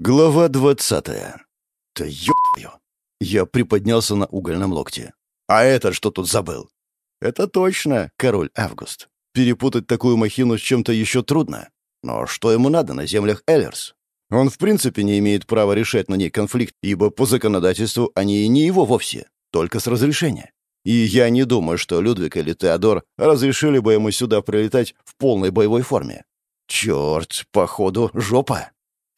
Глава двадцатая. Да ёб твою. Я приподнялся на угольном локте. А этот что тут забыл? Это точно король Август. Перепутать такую махину с чем-то еще трудно. Но что ему надо на землях Эллерс? Он в принципе не имеет права решать на ней конфликт, ибо по законодательству они и не его вовсе, только с разрешения. И я не думаю, что Людвиг или Теодор разрешили бы ему сюда прилетать в полной боевой форме. Черт, походу, жопа.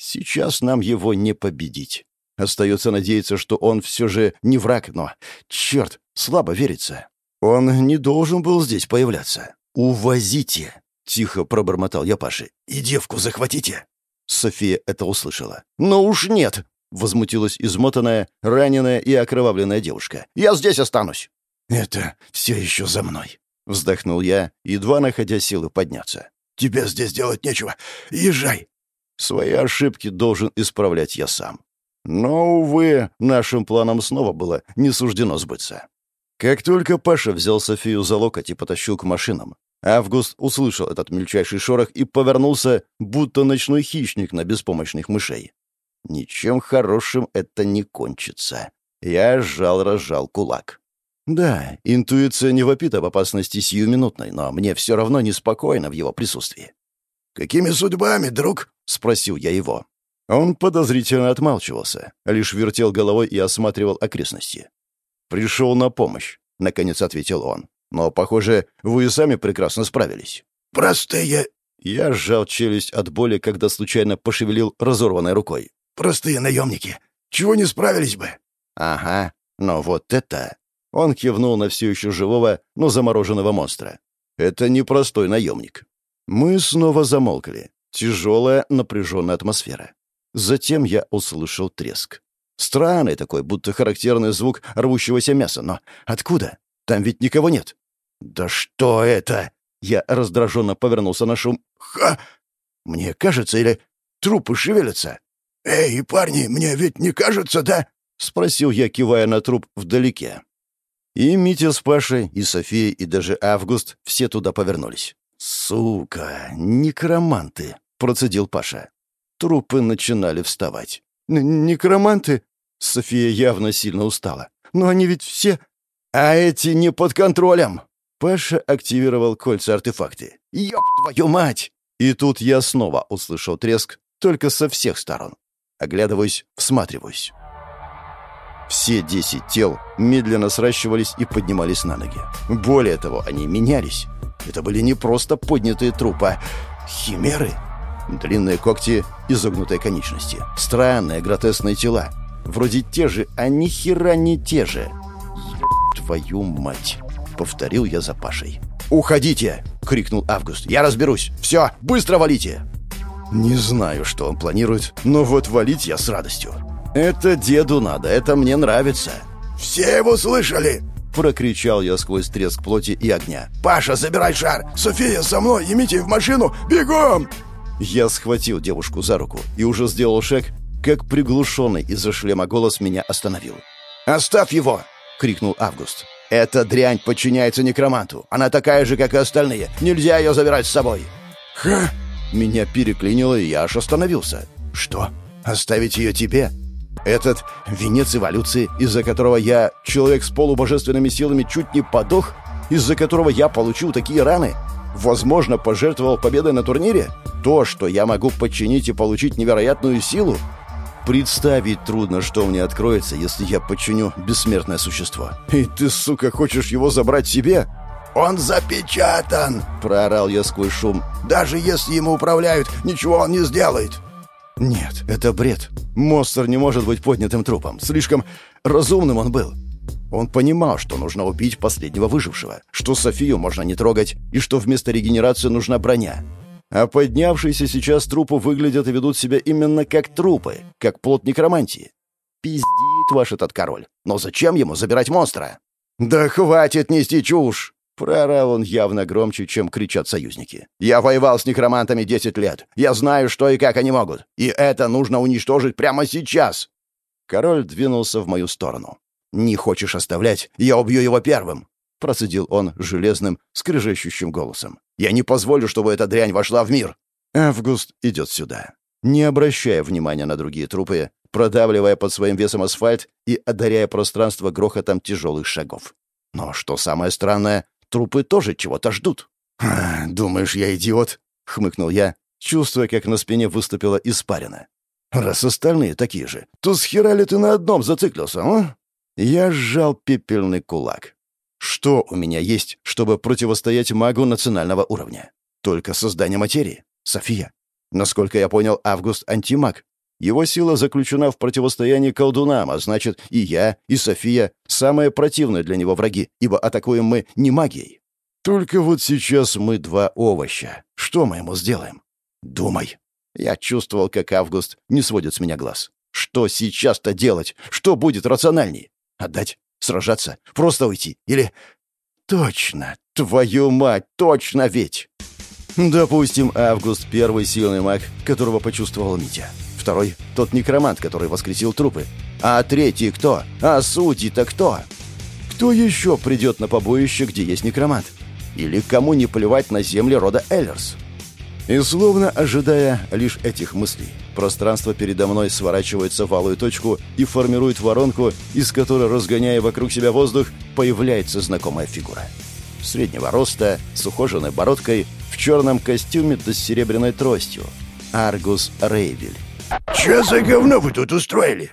Сейчас нам его не победить. Остается надеяться, что он все же не враг, но, черт, слабо верится. Он не должен был здесь появляться. «Увозите!» — тихо пробормотал я Паше. «И девку захватите!» София это услышала. «Ну уж нет!» — возмутилась измотанная, раненая и окровавленная девушка. «Я здесь останусь!» «Это все еще за мной!» — вздохнул я, едва находя силы подняться. «Тебе здесь делать нечего. Езжай!» Свои ошибки должен исправлять я сам. Но, увы, нашим планам снова было не суждено сбыться. Как только Паша взял Софию за локоть и потащил к машинам, Август услышал этот мельчайший шорох и повернулся, будто ночной хищник на беспомощных мышей. Ничем хорошим это не кончится. Я сжал-разжал кулак. Да, интуиция не вопит об опасности сиюминутной, но мне все равно неспокойно в его присутствии. «Какими судьбами, друг?» — спросил я его. Он подозрительно отмалчивался, лишь вертел головой и осматривал окрестности. «Пришел на помощь», — наконец ответил он. «Но, похоже, вы и сами прекрасно справились». «Простые...» Я сжал челюсть от боли, когда случайно пошевелил разорванной рукой. «Простые наемники. Чего не справились бы?» «Ага, но вот это...» Он кивнул на все еще живого, но замороженного монстра. «Это непростой наемник. Мы снова замолкли. Тяжелая, напряженная атмосфера. Затем я услышал треск. Странный такой, будто характерный звук рвущегося мяса. Но откуда? Там ведь никого нет. «Да что это?» Я раздраженно повернулся на шум. «Ха! Мне кажется, или трупы шевелятся?» «Эй, парни, мне ведь не кажется, да?» — спросил я, кивая на труп вдалеке. И Митя с Пашей, и София, и даже Август все туда повернулись. «Сука, некроманты!» — процедил Паша. Трупы начинали вставать. «Некроманты?» София явно сильно устала. «Но они ведь все...» «А эти не под контролем!» Паша активировал кольца-артефакты. «Ёб твою мать!» И тут я снова услышал треск, только со всех сторон. Оглядываюсь, всматриваюсь. Все десять тел медленно сращивались и поднимались на ноги. Более того, они менялись. Это были не просто поднятые трупы, а химеры. Длинные когти, изогнутые конечности. Странные, гротесные тела. Вроде те же, а ни хера не те же. Твою мать. Повторил я за Пашей. «Уходите!» — крикнул Август. «Я разберусь! Все, быстро валите!» Не знаю, что он планирует, но вот валить я с радостью. Это деду надо, это мне нравится. «Все его слышали!» Прокричал я сквозь треск плоти и огня. «Паша, забирай шар! София, со мной! Емите в машину! Бегом!» Я схватил девушку за руку и уже сделал шаг, как приглушенный из-за шлема голос меня остановил. «Оставь его!» — крикнул Август. «Эта дрянь подчиняется некроманту. Она такая же, как и остальные. Нельзя ее забирать с собой». «Ха!» Меня переклинило, и я аж остановился. «Что? Оставить ее тебе? Этот венец эволюции, из-за которого я, человек с полубожественными силами, чуть не подох, из-за которого я получил такие раны, возможно, пожертвовал победой на турнире? То, что я могу подчинить и получить невероятную силу? Представить трудно, что мне откроется, если я подчиню бессмертное существо. И ты, сука, хочешь его забрать себе? «Он запечатан!» — проорал я сквозь шум. «Даже если ему управляют, ничего он не сделает!» Нет, это бред. Монстр не может быть поднятым трупом. Слишком разумным он был. Он понимал, что нужно убить последнего выжившего, что Софию можно не трогать, и что вместо регенерации нужна броня. А поднявшиеся сейчас трупы выглядят и ведут себя именно как трупы, как плод некромантии. Пиздит ваш этот король. Но зачем ему забирать монстра? Да хватит нести чушь! Проорал он явно громче, чем кричат союзники. «Я воевал с некромантами десять лет. Я знаю, что и как они могут. И это нужно уничтожить прямо сейчас!» Король двинулся в мою сторону. «Не хочешь оставлять? Я убью его первым!» Процедил он железным, скрежещущим голосом. «Я не позволю, чтобы эта дрянь вошла в мир!» Август идет сюда. не обращая внимания на другие трупы, продавливая под своим весом асфальт и одаряя пространство грохотом тяжелых шагов. Но что самое странное, трупы тоже чего-то ждут. «Думаешь, я идиот?» — хмыкнул я, чувствуя, как на спине выступила испарина. «Раз остальные такие же, то с хера ли ты на одном зациклился, а?» Я сжал пепельный кулак. Что у меня есть, чтобы противостоять магу национального уровня? Только создание материи. София. Насколько я понял, Август — антимаг. Его сила заключена в противостоянии колдунам, а значит, и я, и София — самые противные для него враги, ибо атакуем мы не магией. Только вот сейчас мы два овоща. Что мы ему сделаем? Думай. Я чувствовал, как Август не сводит с меня глаз. Что сейчас-то делать? Что будет рациональней? Отдать? Сражаться? Просто уйти? Или... Точно! Твою мать! Точно ведь! Допустим, Август — первый сильный маг, которого почувствовал Митя. Второй — тот некромант, который воскресил трупы. А третий кто? А судьи-то кто? Кто еще придет на побоище, где есть некромант? Или кому не плевать на земли рода Эллерс? И словно ожидая лишь этих мыслей, пространство передо мной сворачивается в алую точку и формирует воронку, из которой, разгоняя вокруг себя воздух, появляется знакомая фигура. Среднего роста, с ухоженной бородкой, в черном костюме да с серебряной тростью. Аргус Рейвель. «Че за говно вы тут устроили?»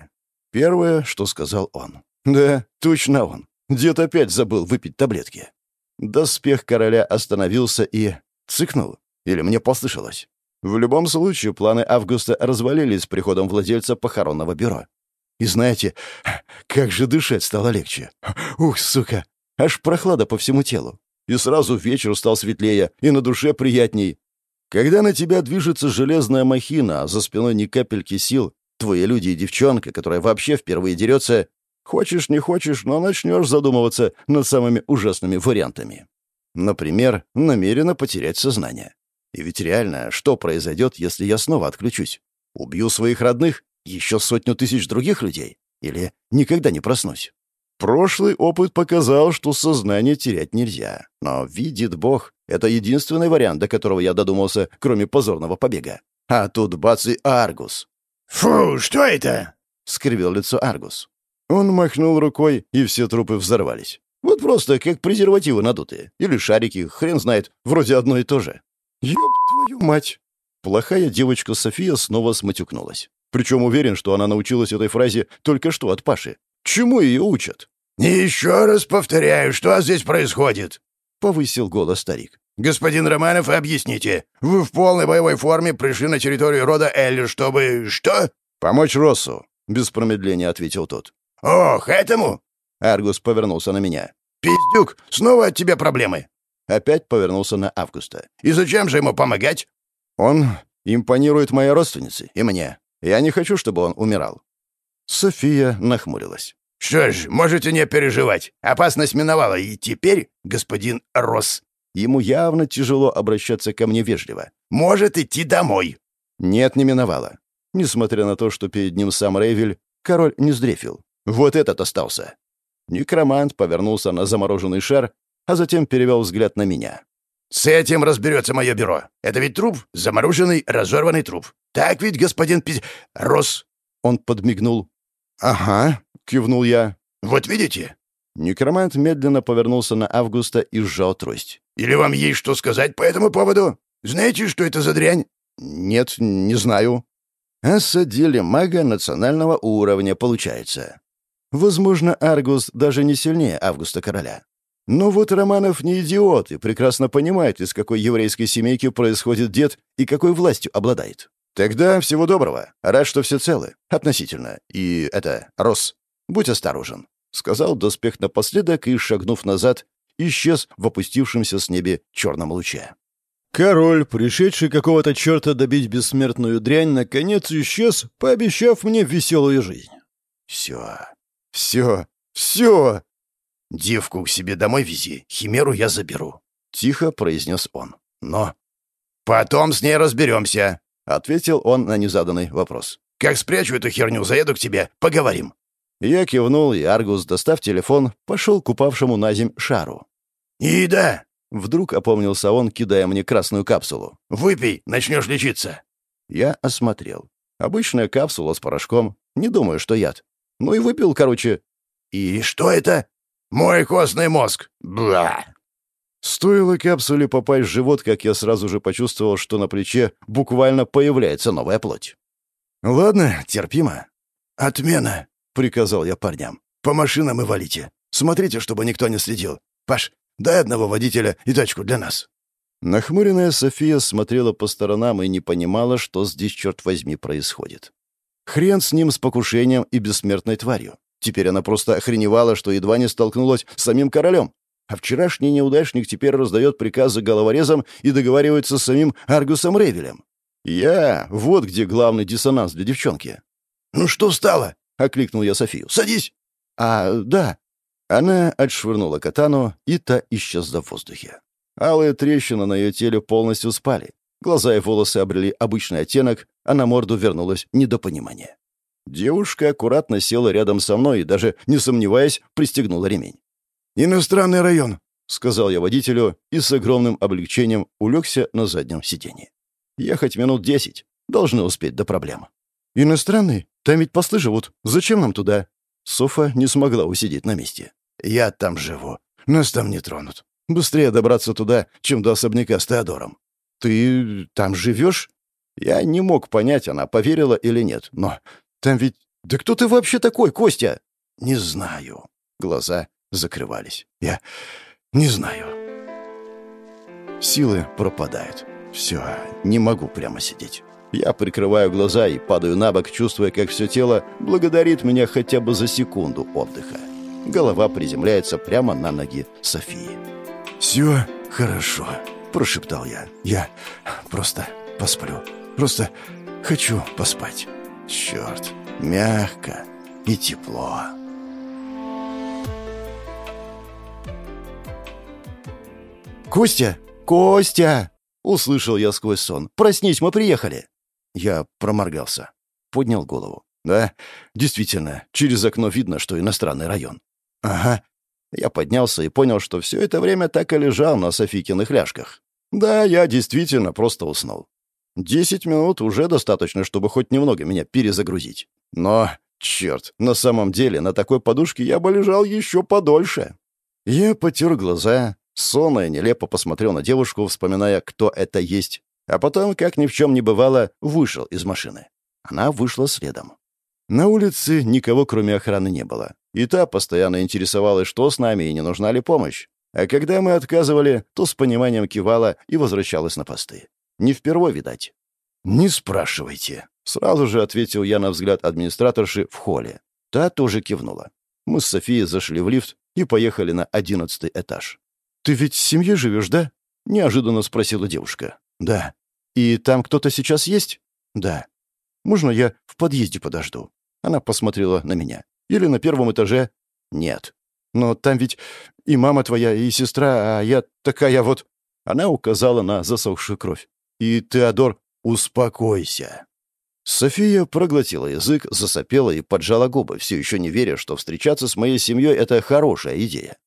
Первое, что сказал он. «Да, точно он. Дед опять забыл выпить таблетки». Доспех короля остановился и... цыкнул. Или мне послышалось? В любом случае, планы Августа развалились с приходом владельца похоронного бюро. И знаете, как же дышать стало легче. Ух, сука! Аж прохлада по всему телу. И сразу вечер стал светлее, и на душе приятней. Когда на тебя движется железная махина, а за спиной ни капельки сил, твои люди и девчонка, которая вообще впервые дерется, хочешь не хочешь, но начнешь задумываться над самыми ужасными вариантами. Например, намеренно потерять сознание. И ведь реально, что произойдет, если я снова отключусь? Убью своих родных? Еще сотню тысяч других людей? Или никогда не проснусь? Прошлый опыт показал, что сознание терять нельзя. Но, видит Бог, это единственный вариант, до которого я додумался, кроме позорного побега. А тут бац и Аргус. «Фу, что это?» — скривил лицо Аргус. Он махнул рукой, и все трупы взорвались. Вот просто как презервативы надутые. Или шарики, хрен знает, вроде одно и то же. «Ёб твою мать!» Плохая девочка София снова сматюкнулась. Причем уверен, что она научилась этой фразе только что от Паши. Чему ее учат? «Еще раз повторяю, что здесь происходит?» — повысил голос старик. «Господин Романов, объясните. Вы в полной боевой форме пришли на территорию рода Элли, чтобы... что?» «Помочь Россу», — без промедления ответил тот. «Ох, этому?» Аргус повернулся на меня. «Пиздюк, снова от тебя проблемы. Опять повернулся на Августа. «И зачем же ему помогать?» «Он импонирует моей родственнице и мне. Я не хочу, чтобы он умирал». София нахмурилась. «Что ж, можете не переживать. Опасность миновала, и теперь, господин Росс...» Ему явно тяжело обращаться ко мне вежливо. «Может идти домой». Нет, не миновала. Несмотря на то, что перед ним сам Рейвель, король не сдрефил. Вот этот остался. Некромант повернулся на замороженный шар а затем перевел взгляд на меня. «С этим разберется мое бюро. Это ведь труп, замороженный, разорванный труп. Так ведь, господин Пи... Рос?» Он подмигнул. «Ага», — кивнул я. «Вот видите?» Некромант медленно повернулся на Августа и сжал трость. «Или вам есть что сказать по этому поводу? Знаете, что это за дрянь?» «Нет, не знаю». «Осадили мага национального уровня, получается. Возможно, Аргус даже не сильнее Августа Короля. Но вот Романов не идиот и прекрасно понимает, из какой еврейской семейки происходит дед и какой властью обладает. Тогда всего доброго. Рад, что все целы. Относительно. И это, Рос, будь осторожен. Сказал доспех напоследок и, шагнув назад, исчез в опустившемся с небе черном луче. Король, пришедший какого-то черта добить бессмертную дрянь, наконец исчез, пообещав мне веселую жизнь. Все, все, все! «Девку к себе домой вези, химеру я заберу», — тихо произнес он. «Но...» «Потом с ней разберемся», — ответил он на незаданный вопрос. «Как спрячу эту херню, заеду к тебе, поговорим». Я кивнул, и Аргус, достав телефон, пошел к упавшему на земь шару. «И да!» — вдруг опомнился он, кидая мне красную капсулу. «Выпей, начнешь лечиться». Я осмотрел. Обычная капсула с порошком. Не думаю, что яд. Ну и выпил, короче. «И что это?» «Мой костный мозг!» «Бла!» Стоило капсуле попасть в живот, как я сразу же почувствовал, что на плече буквально появляется новая плоть. «Ладно, терпимо». «Отмена», — приказал я парням. «По машинам и валите. Смотрите, чтобы никто не следил. Паш, дай одного водителя и тачку для нас». Нахмуренная София смотрела по сторонам и не понимала, что здесь, черт возьми, происходит. Хрен с ним, с покушением и бессмертной тварью. Теперь она просто охреневала, что едва не столкнулась с самим королем. А вчерашний неудачник теперь раздает приказы головорезам и договаривается с самим Аргусом Ревелем. Я... Вот где главный диссонанс для девчонки. «Ну что встала?» — окликнул я Софию. «Садись!» «А, да». Она отшвырнула катану, и та исчезла в воздухе. Алые трещины на ее теле полностью спали. Глаза и волосы обрели обычный оттенок, а на морду вернулось недопонимание. Девушка аккуратно села рядом со мной и, даже не сомневаясь, пристегнула ремень. «Иностранный район», — сказал я водителю и с огромным облегчением улегся на заднем сиденье. «Ехать минут десять. Должны успеть до проблем». «Иностранный? Там ведь послы живут. Зачем нам туда?» Софа не смогла усидеть на месте. «Я там живу. Нас там не тронут. Быстрее добраться туда, чем до особняка с Теодором». «Ты там живешь?» Я не мог понять, она поверила или нет. Но там ведь... Да кто ты вообще такой, Костя? Не знаю. Глаза закрывались. Я не знаю. Силы пропадают. Все, не могу прямо сидеть. Я прикрываю глаза и падаю на бок, чувствуя, как все тело благодарит меня хотя бы за секунду отдыха. Голова приземляется прямо на ноги Софии. «Все хорошо», — прошептал я. «Я просто посплю. Просто хочу поспать. Черт, мягко и тепло». «Костя! Костя!» — услышал я сквозь сон. «Проснись, мы приехали!» Я проморгался. Поднял голову. «Да, действительно, через окно видно, что иностранный район». «Ага». Я поднялся и понял, что все это время так и лежал на Софикиных ляжках. Да, я действительно просто уснул. Десять минут уже достаточно, чтобы хоть немного меня перезагрузить. Но, черт, на самом деле на такой подушке я бы лежал еще подольше. Я потер глаза, Сонно и нелепо посмотрел на девушку, вспоминая, кто это есть, а потом, как ни в чем не бывало, вышел из машины. Она вышла следом. На улице никого, кроме охраны, не было. И та постоянно интересовалась, что с нами и не нужна ли помощь. А когда мы отказывали, то с пониманием кивала и возвращалась на посты. Не впервой, видать. «Не спрашивайте», — сразу же ответил я на взгляд администраторши в холле. Та тоже кивнула. Мы с Софией зашли в лифт и поехали на одиннадцатый этаж. «Ты ведь с семьей живешь, да?» — неожиданно спросила девушка. «Да». «И там кто-то сейчас есть?» «Да». «Можно я в подъезде подожду?» Она посмотрела на меня. «Или на первом этаже?» «Нет». «Но там ведь и мама твоя, и сестра, а я такая вот...» Она указала на засохшую кровь. «И Теодор, успокойся». София проглотила язык, засопела и поджала губы, все еще не веря, что встречаться с моей семьей — это хорошая идея.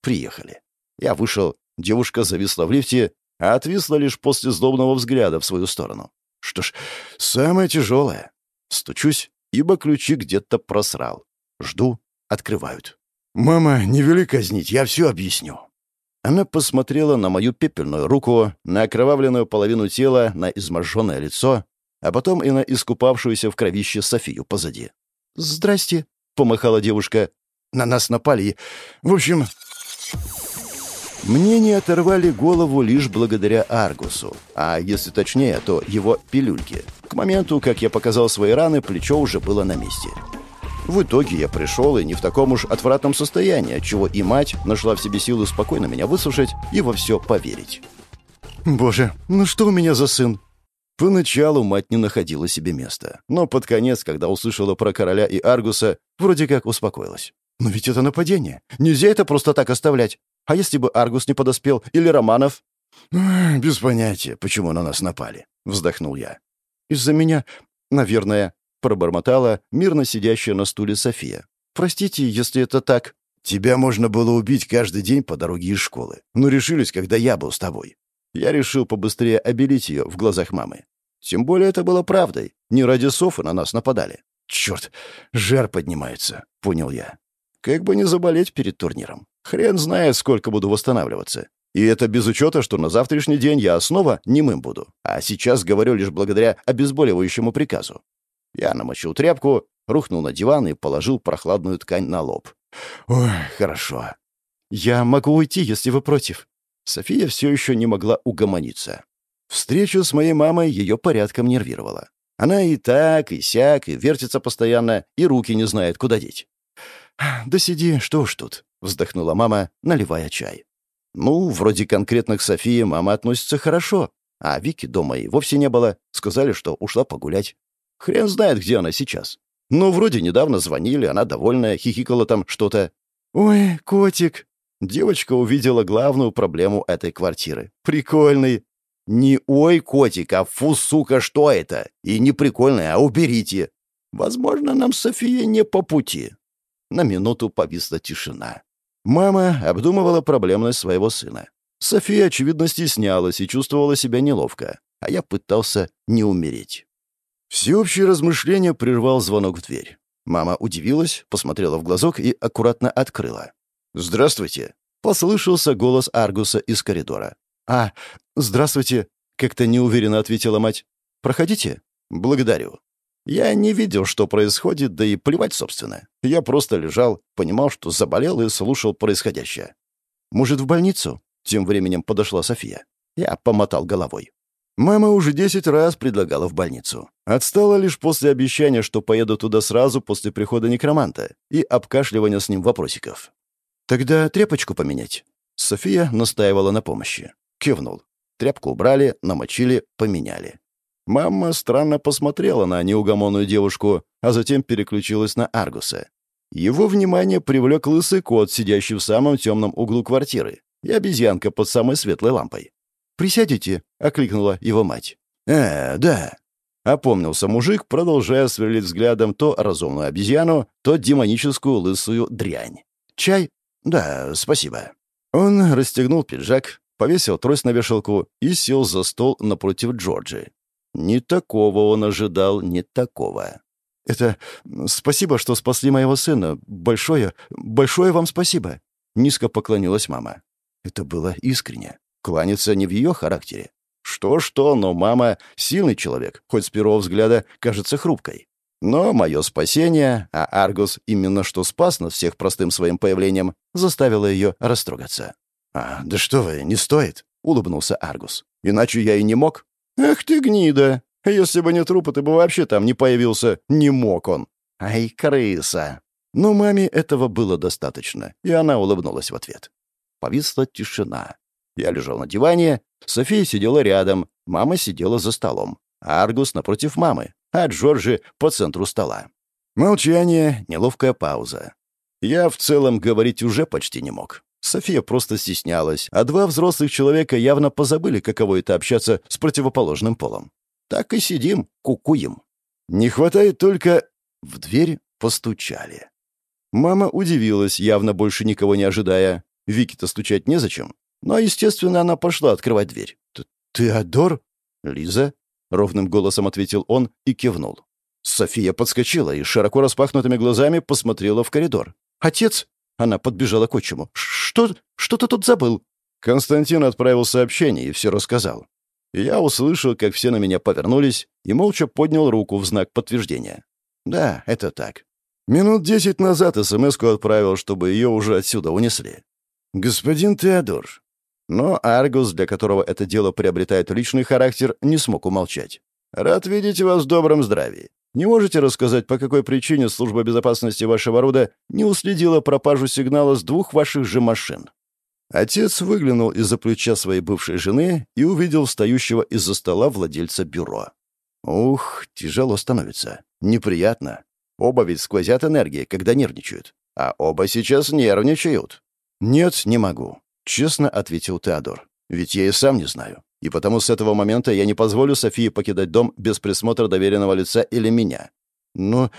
Приехали. Я вышел, девушка зависла в лифте, а отвисла лишь после злобного взгляда в свою сторону. Что ж, самое тяжелое. Стучусь, ибо ключи где-то просрал. Жду, открывают. «Мама, не вели казнить, я все объясню». Она посмотрела на мою пепельную руку, на окровавленную половину тела, на изможженное лицо, а потом и на искупавшуюся в кровище Софию позади. «Здрасте», — помахала девушка. «На нас напали. В общем, мне не оторвали голову лишь благодаря Аргусу, а если точнее, то его пилюльке. К моменту, как я показал свои раны, плечо уже было на месте. В итоге я пришел и не в таком уж отвратном состоянии, отчего и мать нашла в себе силы спокойно меня выслушать и во все поверить. «Боже, ну что у меня за сын?» Поначалу мать не находила себе места, но под конец, когда услышала про короля и Аргуса, вроде как успокоилась. «Но ведь это нападение. Нельзя это просто так оставлять. А если бы Аргус не подоспел? Или Романов?» «Без понятия, почему на нас напали», — вздохнул я. «Из-за меня, наверное», — пробормотала мирно сидящая на стуле София. «Простите, если это так». «Тебя можно было убить каждый день по дороге из школы. Но решились, когда я был с тобой». Я решил побыстрее обелить ее в глазах мамы. Тем более это было правдой. Не ради Софы на нас нападали. Черт, жар поднимается, понял я. Как бы не заболеть перед турниром. Хрен знает, сколько буду восстанавливаться. И это без учета, что на завтрашний день я снова немым буду. А сейчас говорю лишь благодаря обезболивающему приказу. Я намочил тряпку, рухнул на диван и положил прохладную ткань на лоб. Ой, хорошо. Я могу уйти, если вы против. София все еще не могла угомониться. Встреча с моей мамой ее порядком нервировала. Она и так, и сяк, и вертится постоянно, и руки не знает, куда деть. «Да сиди, что уж тут», — вздохнула мама, наливая чай. «Ну, вроде конкретно к Софии мама относится хорошо, а Вики дома и вовсе не было. Сказали, что ушла погулять. Хрен знает, где она сейчас. Ну, вроде недавно звонили, она довольная, хихикала там что-то. «Ой, котик!» Девочка увидела главную проблему этой квартиры. «Прикольный!» «Не ой, котик, а фу, сука, что это? И не прикольное, а уберите!» «Возможно, нам София не по пути». На минуту повисла тишина. Мама обдумывала проблемность своего сына. София, очевидно, стеснялась и чувствовала себя неловко, а я пытался не умереть. Всеобщее размышление прервал звонок в дверь. Мама удивилась, посмотрела в глазок и аккуратно открыла. «Здравствуйте!» — послышался голос Аргуса из коридора. «А, здравствуйте!» — как-то неуверенно ответила мать. «Проходите?» «Благодарю». Я не видел, что происходит, да и плевать, собственно. Я просто лежал, понимал, что заболел и слушал происходящее. «Может, в больницу?» — тем временем подошла София. Я помотал головой. Мама уже десять раз предлагала в больницу. Отстала лишь после обещания, что поеду туда сразу после прихода некроманта и обкашливания с ним вопросиков. «Тогда тряпочку поменять?» София настаивала на помощи. Кивнул. Тряпку убрали, намочили, поменяли. Мама странно посмотрела на неугомонную девушку, а затем переключилась на Аргуса. Его внимание привлек лысый кот, сидящий в самом темном углу квартиры, и обезьянка под самой светлой лампой. «Присядете?» — окликнула его мать. «Э, да». Опомнился мужик, продолжая сверлить взглядом то разумную обезьяну, то демоническую лысую дрянь. «Чай?» «Да, спасибо». Он расстегнул пиджак, повесил трость на вешалку и сел за стол напротив Джорджи. Не такого он ожидал, не такого. «Это... Спасибо, что спасли моего сына. Большое, большое вам спасибо!» Низко поклонилась мама. Это было искренне. Кланяться не в ее характере. Что-что, но мама — сильный человек, хоть с первого взгляда кажется хрупкой. Но мое спасение, а Аргус именно что спас нас всех простым своим появлением, заставило ее растрогаться. «А, да что вы, не стоит», — улыбнулся Аргус. «Иначе я и не мог». «Ах ты гнида! Если бы не трупы, ты бы вообще там не появился. Не мог он». «Ай, крыса!» Но маме этого было достаточно, и она улыбнулась в ответ. Повисла тишина. Я лежал на диване, София сидела рядом, мама сидела за столом, а Аргус напротив мамы, а Джорджи по центру стола. Молчание, неловкая пауза. Я в целом говорить уже почти не мог. София просто стеснялась, а два взрослых человека явно позабыли, каково это общаться с противоположным полом. Так и сидим, кукуем. Не хватает только... В дверь постучали. Мама удивилась, явно больше никого не ожидая. Вики-то стучать незачем. Но, естественно, она пошла открывать дверь. «Теодор?» «Лиза?» — ровным голосом ответил он и кивнул. София подскочила и широко распахнутыми глазами посмотрела в коридор. «Отец!» — она подбежала к отчиму. «Что? Что ты тут забыл?» Константин отправил сообщение и все рассказал. Я услышал, как все на меня повернулись, и молча поднял руку в знак подтверждения. «Да, это так. Минут десять назад СМС-ку отправил, чтобы ее уже отсюда унесли. «Господин Теодор, но Аргус, для которого это дело приобретает личный характер, не смог умолчать. «Рад видеть вас в добром здравии. Не можете рассказать, по какой причине служба безопасности вашего рода не уследила пропажу сигнала с двух ваших же машин?» Отец выглянул из-за плеча своей бывшей жены и увидел встающего из-за стола владельца бюро. Ух, тяжело становится. Неприятно. Оба ведь сквозят энергии, когда нервничают. А оба сейчас нервничают. «Нет, не могу. Честно ответил Теодор. Ведь я и сам не знаю. И потому с этого момента я не позволю Софии покидать дом без присмотра доверенного лица или меня. Но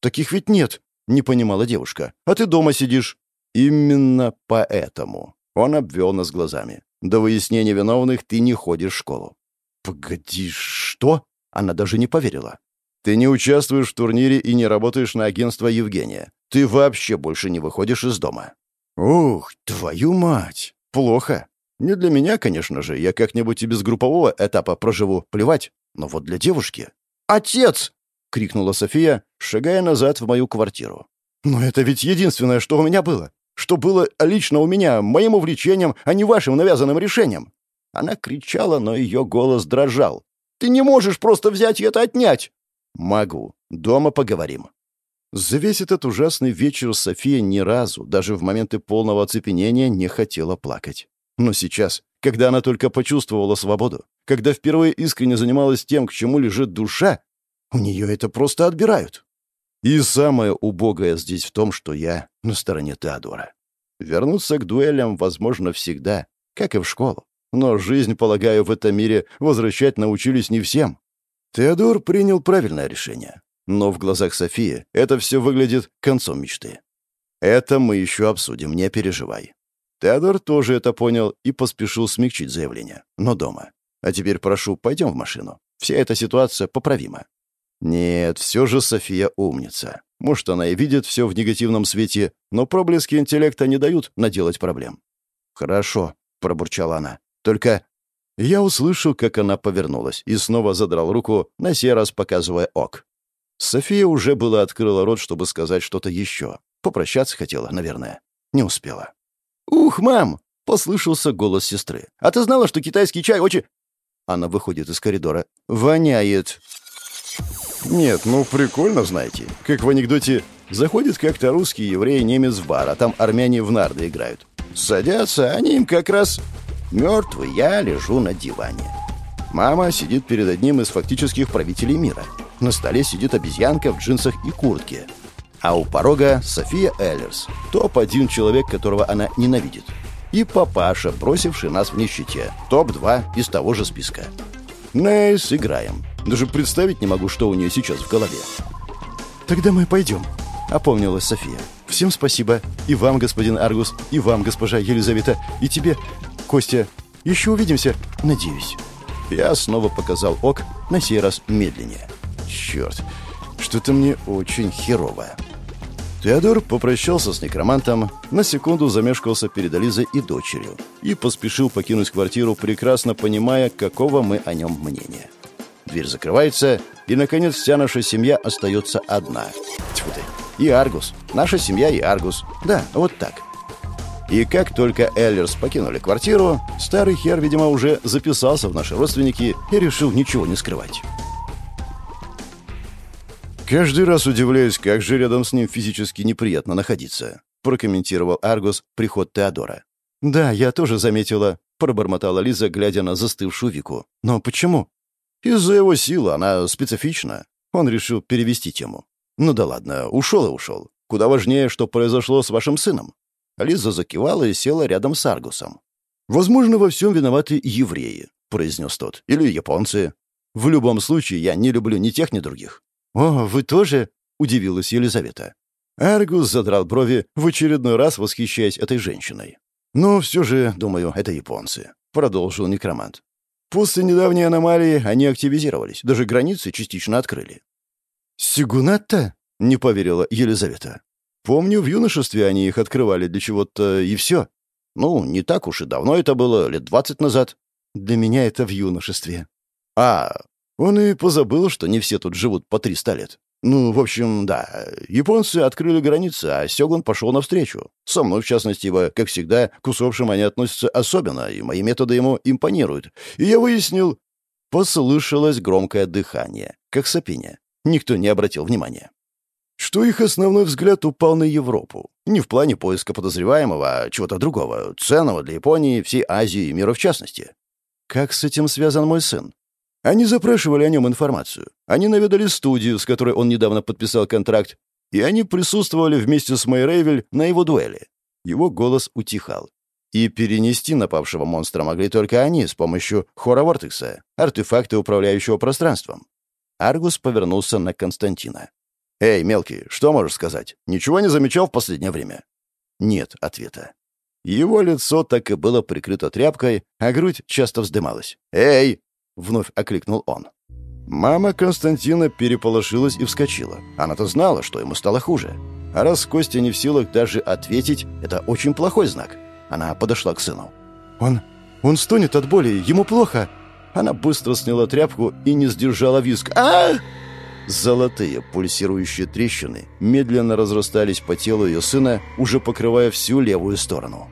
таких ведь нет, не понимала девушка. А ты дома сидишь. Именно поэтому. Он обвел нас глазами. До выяснения виновных ты не ходишь в школу. Погоди, что? Она даже не поверила. «Ты не участвуешь в турнире и не работаешь на агентство Евгения. Ты вообще больше не выходишь из дома». «Ух, твою мать! Плохо. Не для меня, конечно же. Я как-нибудь и без группового этапа проживу. Плевать. Но вот для девушки...» «Отец!» — крикнула София, шагая назад в мою квартиру. «Но это ведь единственное, что у меня было. Что было лично у меня, моим увлечением, а не вашим навязанным решением». Она кричала, но ее голос дрожал. «Ты не можешь просто взять и это отнять!» «Могу. Дома поговорим». За весь этот ужасный вечер София ни разу, даже в моменты полного оцепенения, не хотела плакать. Но сейчас, когда она только почувствовала свободу, когда впервые искренне занималась тем, к чему лежит душа, у нее это просто отбирают. И самое убогое здесь в том, что я на стороне Теодора. Вернуться к дуэлям возможно всегда, как и в школу. Но жизнь, полагаю, в этом мире возвращать научились не всем. Теодор принял правильное решение. Но в глазах Софии это все выглядит концом мечты. Это мы еще обсудим, не переживай. Теодор тоже это понял и поспешил смягчить заявление. Но дома. А теперь прошу, пойдем в машину. Вся эта ситуация поправима. Нет, все же София умница. Может, она и видит все в негативном свете, но проблески интеллекта не дают наделать проблем. «Хорошо», — пробурчала она. «Только...» Я услышал, как она повернулась, и снова задрал руку, на сей раз показывая ок. София уже была открыла рот, чтобы сказать что-то еще. Попрощаться хотела, наверное. Не успела. «Ух, мам!» — послышался голос сестры. «А ты знала, что китайский чай очень...» Она выходит из коридора. «Воняет!» Нет, ну прикольно, знаете. Как в анекдоте Заходит как-то русский еврей немец в бар, а там армяне в нарды играют. Садятся, они им как раз... Мертвый я лежу на диване. Мама сидит перед одним из фактических правителей мира. На столе сидит обезьянка в джинсах и куртке. А у порога София Эллерс, топ-1 человек, которого она ненавидит. И папаша, бросивший нас в нищете, топ-2 из того же списка. Нейс, играем. Даже представить не могу, что у нее сейчас в голове. «Тогда мы пойдем», — опомнилась София. «Всем спасибо. И вам, господин Аргус, и вам, госпожа Елизавета, и тебе, Костя. Еще увидимся, надеюсь». Я снова показал ок, на сей раз медленнее. «Черт, что-то мне очень херово». Теодор попрощался с некромантом, на секунду замешкался перед Ализой и дочерью и поспешил покинуть квартиру, прекрасно понимая, какого мы о нем мнения. Дверь закрывается, и, наконец, вся наша семья остается одна. Тьфу ты. И Аргус. Наша семья и Аргус. Да, вот так. И как только Эллерс покинули квартиру, старый хер, видимо, уже записался в наши родственники и решил ничего не скрывать. «Каждый раз удивляюсь, как же рядом с ним физически неприятно находиться», прокомментировал Аргус приход Теодора. «Да, я тоже заметила», — пробормотала Лиза, глядя на застывшую Вику. «Но почему?» Из-за его силы она специфична. Он решил перевести тему. Ну да ладно, ушел и ушел. Куда важнее, что произошло с вашим сыном. Лиза закивала и села рядом с Аргусом. «Возможно, во всем виноваты евреи», — произнес тот. «Или японцы. В любом случае, я не люблю ни тех, ни других». «О, вы тоже?» — удивилась Елизавета. Аргус задрал брови, в очередной раз восхищаясь этой женщиной. «Но все же, думаю, это японцы», — продолжил некромант. После недавней аномалии они активизировались, даже границы частично открыли. «Сигунатта?» — не поверила Елизавета. «Помню, в юношестве они их открывали для чего-то, и все. Ну, не так уж и давно это было, лет двадцать назад. Для меня это в юношестве». «А, он и позабыл, что не все тут живут по триста лет. Ну, в общем, да, японцы открыли границы, а Сёгун пошел навстречу. Со мной, в частности, ибо, как всегда, к усопшим они относятся особенно, и мои методы ему импонируют. И я выяснил... Послышалось громкое дыхание, как сопение. Никто не обратил внимания. Что их основной взгляд упал на Европу. Не в плане поиска подозреваемого, а чего-то другого, ценного для Японии, всей Азии и мира в частности. Как с этим связан мой сын? Они запрашивали о нем информацию. Они наведали студию, с которой он недавно подписал контракт, и они присутствовали вместе с Мэй Рейвель на его дуэли. Его голос утихал. И перенести напавшего монстра могли только они с помощью хора Вортекса, артефакта, управляющего пространством. Аргус повернулся на Константина. «Эй, мелкий, что можешь сказать? Ничего не замечал в последнее время?» Нет ответа. Его лицо так и было прикрыто тряпкой, а грудь часто вздымалась. «Эй!» — вновь окликнул он. Мама Константина переполошилась и вскочила. Она-то знала, что ему стало хуже. А раз Костя не в силах даже ответить, это очень плохой знак. Она подошла к сыну. «Он... он стонет от боли, ему плохо!» Она быстро сняла тряпку и не сдержала визг. а Золотые пульсирующие трещины медленно разрастались по телу ее сына, уже покрывая всю левую сторону.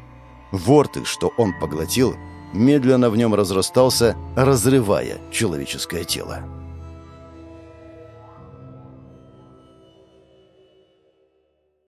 Ворты, что он поглотил, медленно в нем разрастался, разрывая человеческое тело.